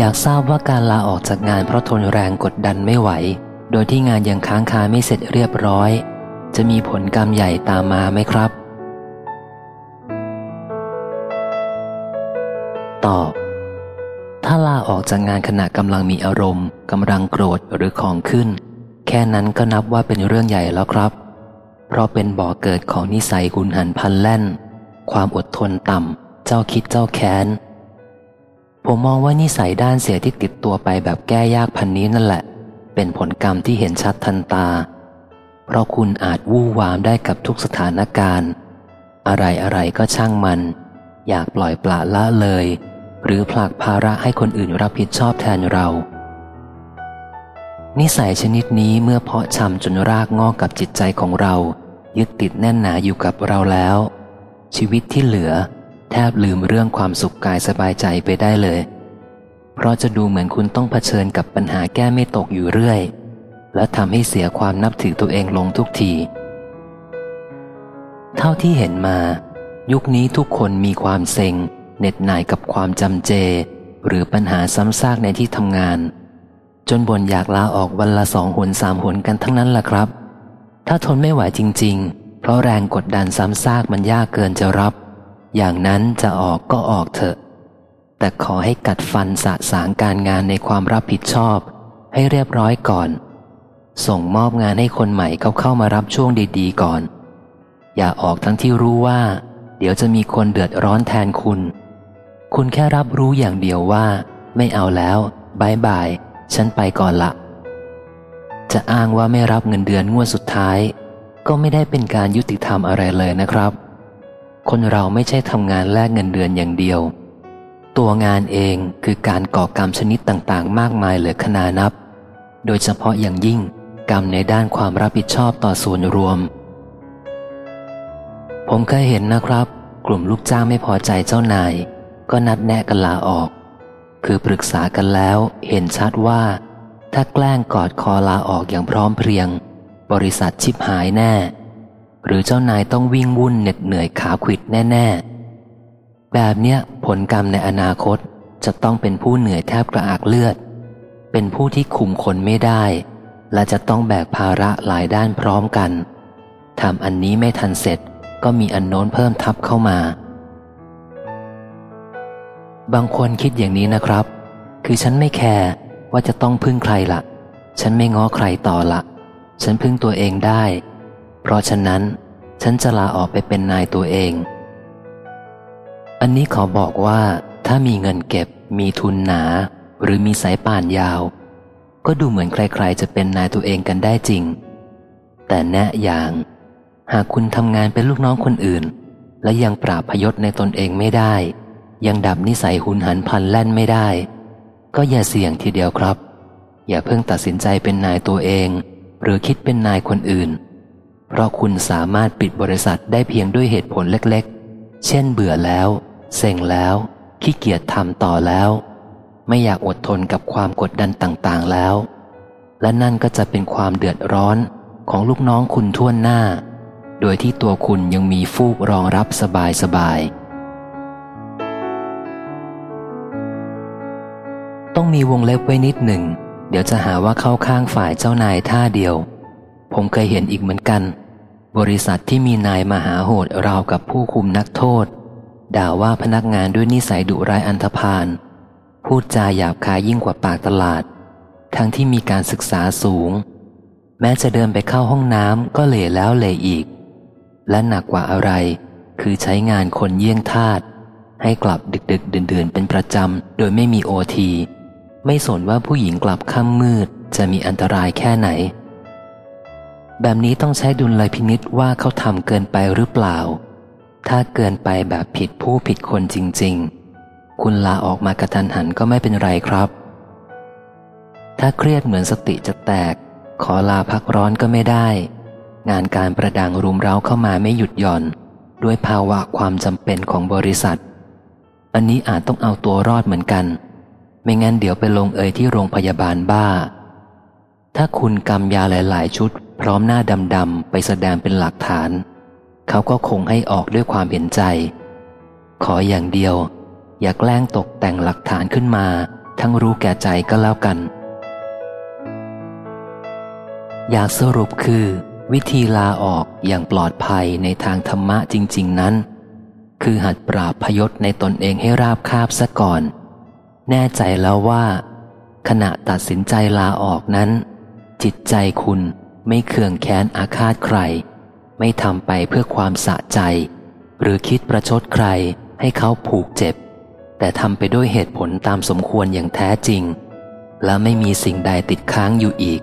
อยากทราบว่าการลาออกจากงานเพราะทนแรงกดดันไม่ไหว โดยที่งานยังค้างคาไม่เสร็จเรียบร้อย จะมีผลกรรมใหญ่ตามมาไหมครับ ตอบ ถ้าลาออกจากงานขณะกำลังมีอารมณ์กำลังโกรธหรือของขึ้น แค่นั้นก็นับว่าเป็นเรื่องใหญ่แล้วครับ เพราะเป็นบ่อเกิดของนิสัยหุนหันพันแล่น ความอดทนต่ำ เจ้าคิดเจ้าแค้น ผมมองว่านิสัยด้านเสียที่ติดตัวไปแบบแก้ยากพันนี้นั่นแหละ เป็นผลกรรมที่เห็นชัดทันตา เพราะคุณอาจวู่วามได้กับทุกสถานการณ์ อะไรอะไรก็ช่างมัน อยากปล่อยปละละเลย หรือผลักภาระให้คนอื่นรับผิดชอบแทนเรา นิสัยชนิดนี้เมื่อเพาะชำจนรากงอกกับจิตใจของเรา ยึดติดแน่นหนาอยู่กับเราแล้ว ชีวิตที่เหลือ แทบลืมเรื่องความสุขกายสบายใจไปได้เลย เพราะจะดูเหมือนคุณต้องเผชิญกับปัญหาแก้ไม่ตกอยู่เรื่อย และทำให้เสียความนับถือตัวเองลงทุกที เท่าที่เห็นมา ยุคนี้ทุกคนมีความเซ็งเหน็ดหน่ายกับความจำเจ หรือปัญหาซ้ำซากในที่ทำงาน จนบ่นอยากลาออกวันละสองหนสามหนกันทั้งนั้นล่ะครับ ถ้าทนไม่ไหวจริง ๆ เพราะแรงกดดันซ้ำซากมันยากเกินจะรับ อย่างนั้นจะออกก็ออกเถอะ แต่ขอให้กัดฟันสะสางการงานในความรับผิดชอบ ให้เรียบร้อยก่อน ส่งมอบงานให้คนใหม่เขาเข้ามารับช่วงดีๆก่อน อย่าออกทั้งที่รู้ว่า เดี๋ยวจะมีคนเดือดร้อนแทนคุณ คุณแค่รับรู้อย่างเดียวว่า ไม่เอาแล้วบายบาย ฉันไปก่อนละ จะอ้างว่าไม่รับเงินเดือนงวดสุดท้าย ก็ไม่ได้เป็นการยุติธรรมอะไรเลยนะครับ คนเราไม่ใช่ทำงานแลกเงินเดือนอย่างเดียว ตัวงานเองคือการก่อกรรมชนิดต่างๆ มากมายเหลือขนานับ โดยเฉพาะอย่างยิ่งกรรมในด้านความรับผิดชอบต่อส่วนรวม ผมเคยเห็นนะครับ กลุ่มลูกจ้างไม่พอใจเจ้านาย ก็นัดแนะกันลาออก คือปรึกษากันแล้วเห็นชัดว่า ถ้าแกล้งกอดคอลาออกอย่างพร้อมเพรียง บริษัทชิบหายแน่ หรือเจ้านายต้องวิ่งวุ่นเหน็ดเหนื่อยขาขิดแน่ ๆ แบบเนี้ยผลกรรมในอนาคตจะต้องเป็นผู้เหนื่อยแทบกระอักเลือด เป็นผู้ที่คุมคนไม่ได้ และจะต้องแบกภาระหลายด้านพร้อมกันทำอันนี้ไม่ทันเสร็จก็มีอันโน้นเพิ่มทับเข้ามา บางคนคิดอย่างนี้นะครับ คือฉันไม่แคร์ว่าจะต้องพึ่งใครละฉันไม่ง้อใครต่อละฉันพึ่งตัวเองได้ เพราะฉะนั้น ฉันจะลาออกไปเป็นนายตัวเอง อันนี้ขอบอกว่าถ้ามีเงินเก็บ มีทุนหนา หรือมีสายป่านยาว ก็ดูเหมือนใครๆ จะเป็นนายตัวเองกันได้จริง แต่แนะอย่าง หากคุณทำงานเป็นลูกน้องคนอื่น และยังปราบพยศในตนเองไม่ได้ ยังดับนิสัยหุนหันพันแล่นไม่ได้ ก็อย่าเสี่ยงทีเดียวครับ อย่าเพิ่งตัดสินใจเป็นนายตัวเอง หรือคิดเป็นนายคนอื่น เพราะคุณสามารถปิดบริษัทได้เพียงด้วยเหตุผลเล็กๆ เช่นเบื่อแล้ว เซ็งแล้ว ขี้เกียจทำต่อแล้ว ไม่อยากอดทนกับความกดดันต่างๆแล้ว และนั่นก็จะเป็นความเดือดร้อนของลูกน้องคุณท่วนหน้า โดยที่ตัวคุณยังมีฟูกรองรับสบายสบาย ต้องมีวงเล็บไว้นิดหนึ่ง เดี๋ยวจะหาว่าเข้าข้างฝ่ายเจ้านายท่าเดียว ผมเคยเห็นอีกเหมือนกัน บริษัทที่มีนายมหาโหดราวกับผู้คุมนักโทษ ด่าว่าพนักงานด้วยนิสัยดุร้ายอันธพาลพูดจาหยาบคายยิ่งกว่าปากตลาด ทั้งที่มีการศึกษาสูง แม้จะเดินไปเข้าห้องน้ำก็เหล่แล้วเหล่อีก และหนักกว่าอะไร คือใช้งานคนเยี่ยงทาสให้กลับดึกดึกเดือนเดือนเป็นประจำ โดยไม่มีโอที ไม่สนว่าผู้หญิงกลับค่ำมืดจะมีอันตรายแค่ไหน แบบนี้ต้องใช้ดุลยพินิษว่าเขาทำเกินไปหรือเปล่า ถ้าเกินไปแบบผิดผู้ผิดคนจริง ๆ คุณลาออกมากระทันหันก็ไม่เป็นไรครับ ถ้าเครียดเหมือนสติจะแตก ขอลาพักร้อนก็ไม่ได้ งานการประดังรุมเร้าเข้ามาไม่หยุดหย่อน ด้วยภาวะความจำเป็นของบริษัท อันนี้อาจต้องเอาตัวรอดเหมือนกัน ไม่งั้นเดี๋ยวไปลงเอยที่โรงพยาบาลบ้า ถ้าคุณกำยาหลาย ๆ ชุด พร้อมหน้าดำๆไปแสดงเป็นหลักฐาน เขาก็คงให้ออกด้วยความเห็นใจ ขออย่างเดียว อย่าแกล้งตกแต่งหลักฐานขึ้นมา ทั้งรู้แก่ใจก็แล้วกัน อยากสรุปคือ วิธีลาออกอย่างปลอดภัยในทางธรรมะจริง ๆ นั้น คือหัดปราบพยศในตนเองให้ราบคาบซะก่อน แน่ใจแล้วว่า ขณะตัดสินใจลาออกนั้นจิตใจคุณ ไม่เคืองแค้นอาฆาตใคร ไม่ทำไปเพื่อความสะใจ หรือคิดประชดใครให้เขาผูกเจ็บ แต่ทำไปด้วยเหตุผลตามสมควรอย่างแท้จริง และไม่มีสิ่งใดติดค้างอยู่อีก